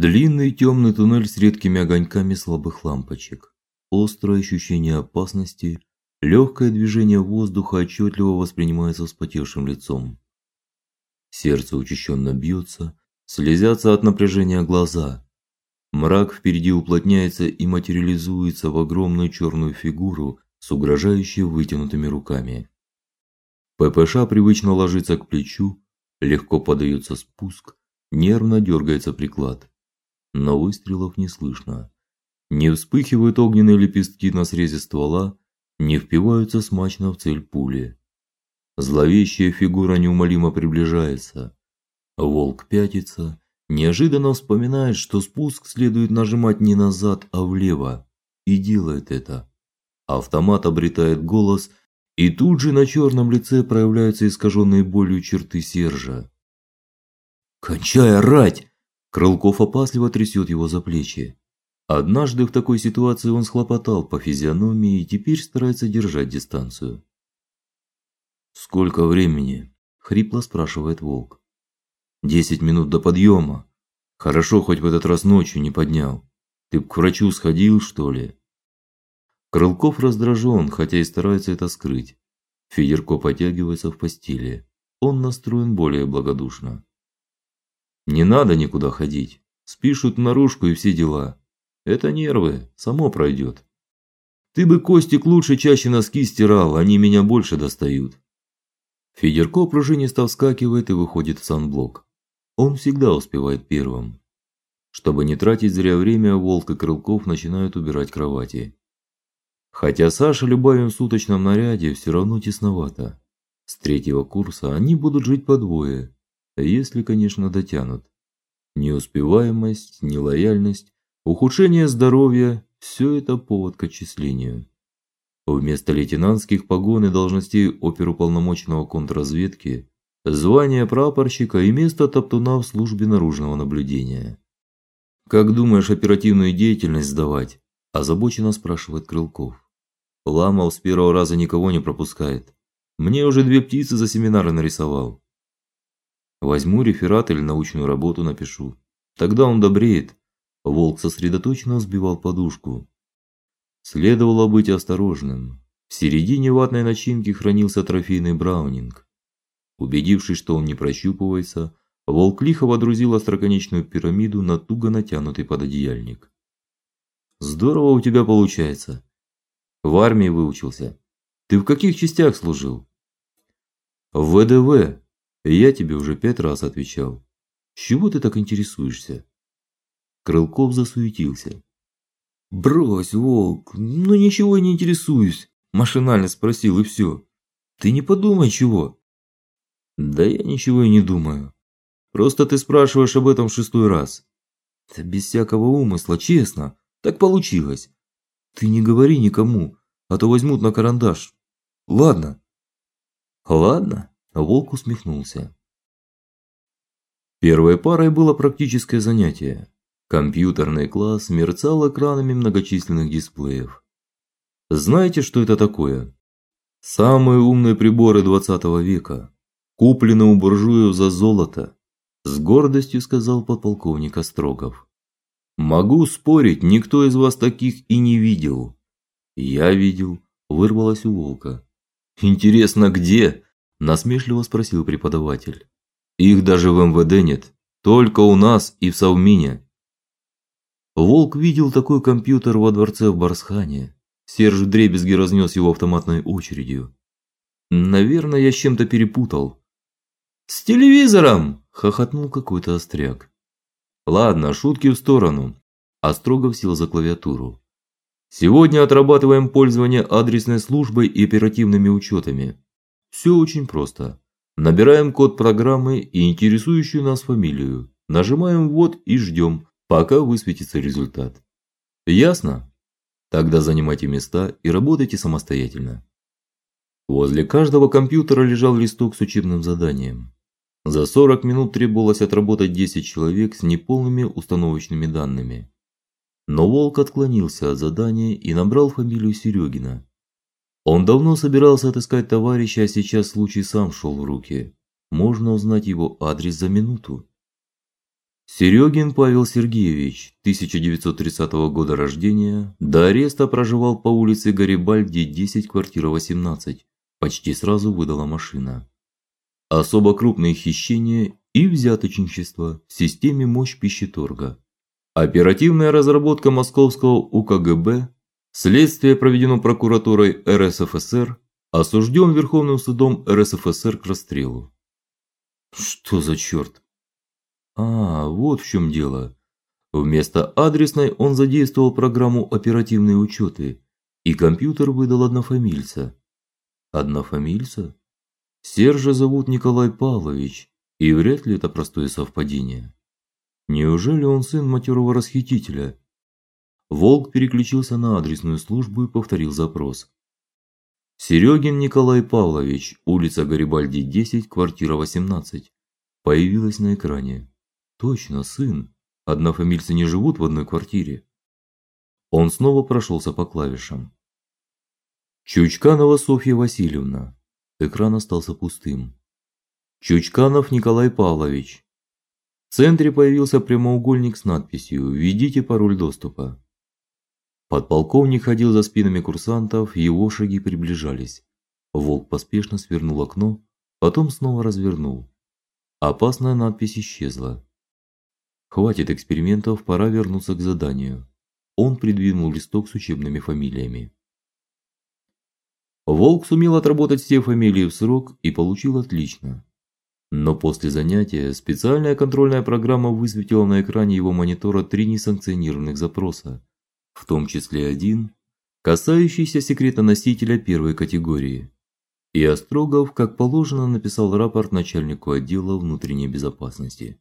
Длинный темный туннель с редкими огоньками слабых лампочек. Острое ощущение опасности, легкое движение воздуха отчетливо воспринимается вспотевшим лицом. Сердце учащенно бьется, слезятся от напряжения глаза. Мрак впереди уплотняется и материализуется в огромную черную фигуру с угрожающе вытянутыми руками. ППШ привычно ложится к плечу, легко подается спуск, нервно дергается приклад. Но выстрелов не слышно. Не вспыхивают огненные лепестки на срезе ствола, не впиваются смачно в цель пули. Зловещая фигура неумолимо приближается. Волк пятится, неожиданно вспоминает, что спуск следует нажимать не назад, а влево, и делает это. Автомат обретает голос, и тут же на черном лице проявляются искаженные болью черты Сержа. "Кончай орать!" Крылков опасливо трясет его за плечи. Однажды в такой ситуации он схлопотал по физиономии и теперь старается держать дистанцию. Сколько времени? хрипло спрашивает Волк. Десять минут до подъема. Хорошо хоть в этот раз ночью не поднял. Ты к врачу сходил, что ли? Крылков раздражен, хотя и старается это скрыть. Федерко потягивается в постели. Он настроен более благодушно. Не надо никуда ходить. Спишут наружку и все дела. Это нервы, само пройдет. Ты бы Костик лучше чаще носки стирал, они меня больше достают. Федерко пружинисто вскакивает и выходит в санблок. Он всегда успевает первым. Чтобы не тратить зря время, Волк и Крылков начинают убирать кровати. Хотя Саша Любавин в суточном наряде все равно тесновато. С третьего курса они будут жить по двое, если, конечно, дотянут. Неуспеваемость, нелояльность, ухудшение здоровья все это повод к отчислению. Вместо лейтенантских погон и должностей оперуполномоченного контрразведки звание прапорщика и место топтуна в службе наружного наблюдения. Как думаешь, оперативную деятельность сдавать? озабоченно спрашивает Крылков. Ламов с первого раза никого не пропускает. Мне уже две птицы за семинары нарисовал. Возьму реферат или научную работу напишу. Тогда он добреет. Волк сосредоточенно взбивал подушку. Следовало быть осторожным. В середине ватной начинки хранился трофейный браунинг. Убедившись, что он не прощупывается, волк лихо водрузил остроконечную пирамиду на туго натянутый пододеяльник. Здорово у тебя получается. В армии выучился. Ты в каких частях служил? В ВДВ. Я тебе уже пять раз отвечал. С чего ты так интересуешься? Крылков засуетился. Брось, волк, ну ничего я не интересуюсь, машинально спросил и все. Ты не подумай чего. Да я ничего и не думаю. Просто ты спрашиваешь об этом в шестой раз. Да без всякого умысла, честно. Так получилось. Ты не говори никому, а то возьмут на карандаш. Ладно. Ладно, волк усмехнулся. Первой парой было практическое занятие. Компьютерный класс мерцал экранами многочисленных дисплеев. Знаете, что это такое? Самые умные приборы 20 века, куплены у буржуев за золото, с гордостью сказал подполковник Острогов. Могу спорить, никто из вас таких и не видел. Я видел, вырвалось у волка. Интересно, где? Насмешливо спросил преподаватель. Их даже в МВД нет, только у нас и в Совмине. Волк видел такой компьютер во дворце в Барсхане. Серж вдребезги разнес его автоматной очередью. Наверное, я с чем-то перепутал. С телевизором, хохотнул какой-то остряк. Ладно, шутки в сторону. Острогов сел за клавиатуру. Сегодня отрабатываем пользование адресной службой и оперативными учетами. Все очень просто. Набираем код программы и интересующую нас фамилию. Нажимаем ввод и ждем, пока высветится результат. Ясно? Тогда занимайте места и работайте самостоятельно. Возле каждого компьютера лежал листок с учебным заданием. За 40 минут требовалось отработать 10 человек с неполными установочными данными. Но Волк отклонился от задания и набрал фамилию Серегина. Он давно собирался отыскать товарища, а сейчас случай сам шел в руки. Можно узнать его адрес за минуту. Серегин Павел Сергеевич, 1930 года рождения, до ареста проживал по улице Гарибальди, 10, квартира 18. Почти сразу выдала машина. Особо крупные хищения и взяточничество в системе мощь пищеторга. Оперативная разработка московского УКГБ, следствие проведено прокуратурой РСФСР, осужден Верховным судом РСФСР к расстрелу. Что за черт? А, вот в чем дело. Вместо адресной он задействовал программу оперативные учеты, и компьютер выдал однофамильца. Однофамильца? Сержа зовут Николай Павлович, и вряд ли это простое совпадение. Неужели он сын матерого расхитителя? Волк переключился на адресную службу и повторил запрос. Серегин Николай Павлович, улица Гарибальди, 10, квартира 18. Появилась на экране. Точно, сын. Однофамильцы не живут в одной квартире. Он снова прошелся по клавишам. Чучканова Софья Васильевна. Экран остался пустым. Чучканов Николай Павлович. В центре появился прямоугольник с надписью: "Введите пароль доступа". Подполковник ходил за спинами курсантов, его шаги приближались. Волк поспешно свернул окно, потом снова развернул. Опасная надпись исчезла. Хватит экспериментов, пора вернуться к заданию. Он придвинул листок с учебными фамилиями. Волк сумел отработать все фамилии в срок и получил отлично. Но после занятия специальная контрольная программа высветила на экране его монитора три несанкционированных запроса, том числе один, касающийся секретоносителя первой категории. И Острогов, как положено, написал рапорт начальнику отдела внутренней безопасности.